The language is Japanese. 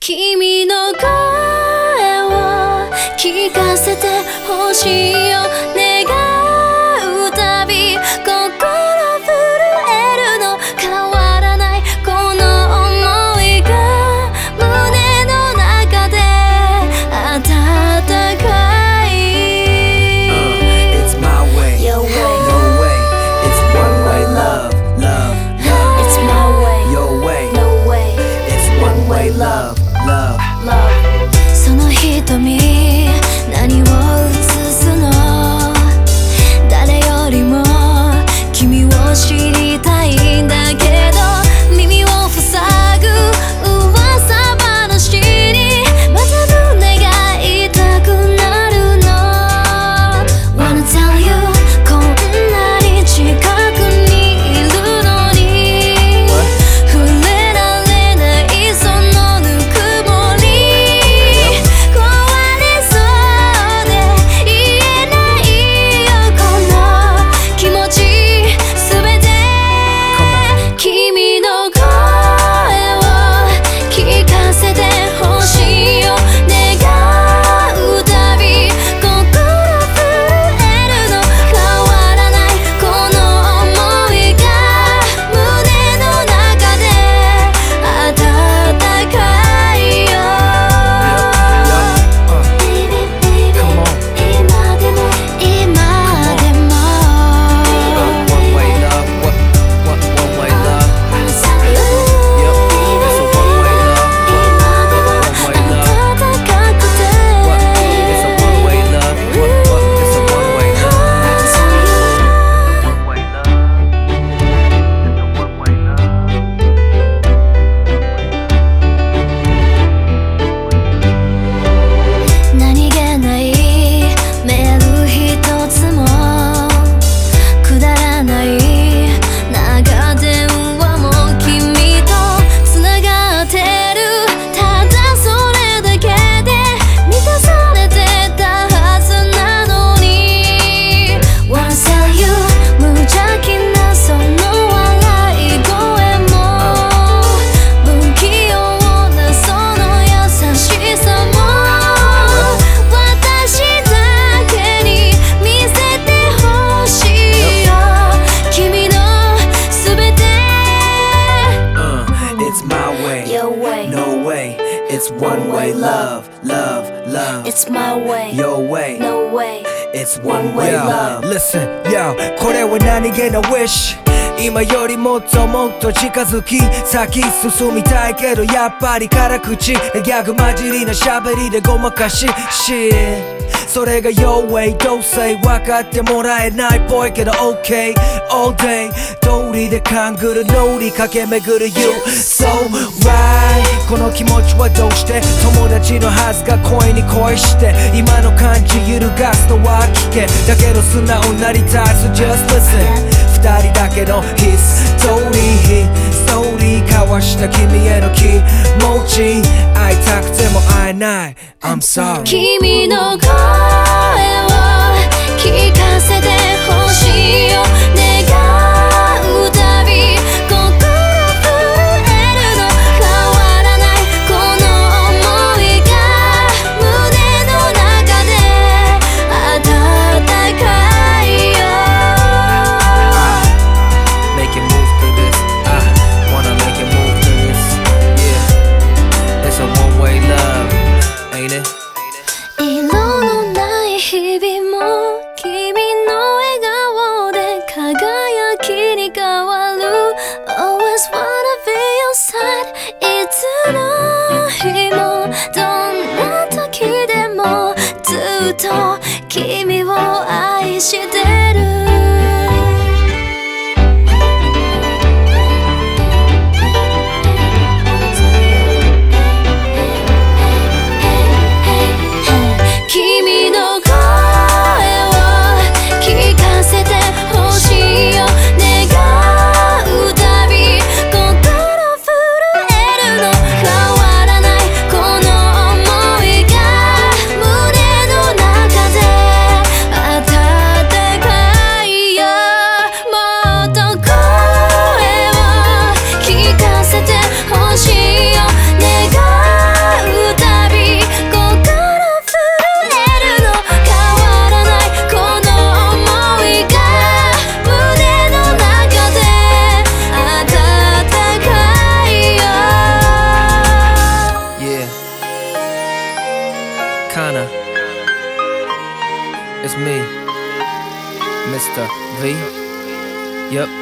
君の声を聞かせてほしいよね。It's one way love, love, love. It's my way, your way, no way. It's one way love. Listen, yo, 거래 원한이 a wish. 今よりもっともっと近づき先進みたいけどやっぱり辛口。ギャグ混じりな喋りでごまかし Shit それが Your way どうせ分かってもらえないっぽいけど OK All day 通りで勘ぐる脳裏駆け巡る You So right この気持ちはどうして？友達のはずが恋に恋して。今の感じ揺るがすのは聞け。だけど素直になりたい So just listen 二人だけのヒストーリーストーリー交わした君への気持ち会いたくても会えない。I'm sorry 君の声を聞かせて。と君を愛してる me, Mr. V. Yep.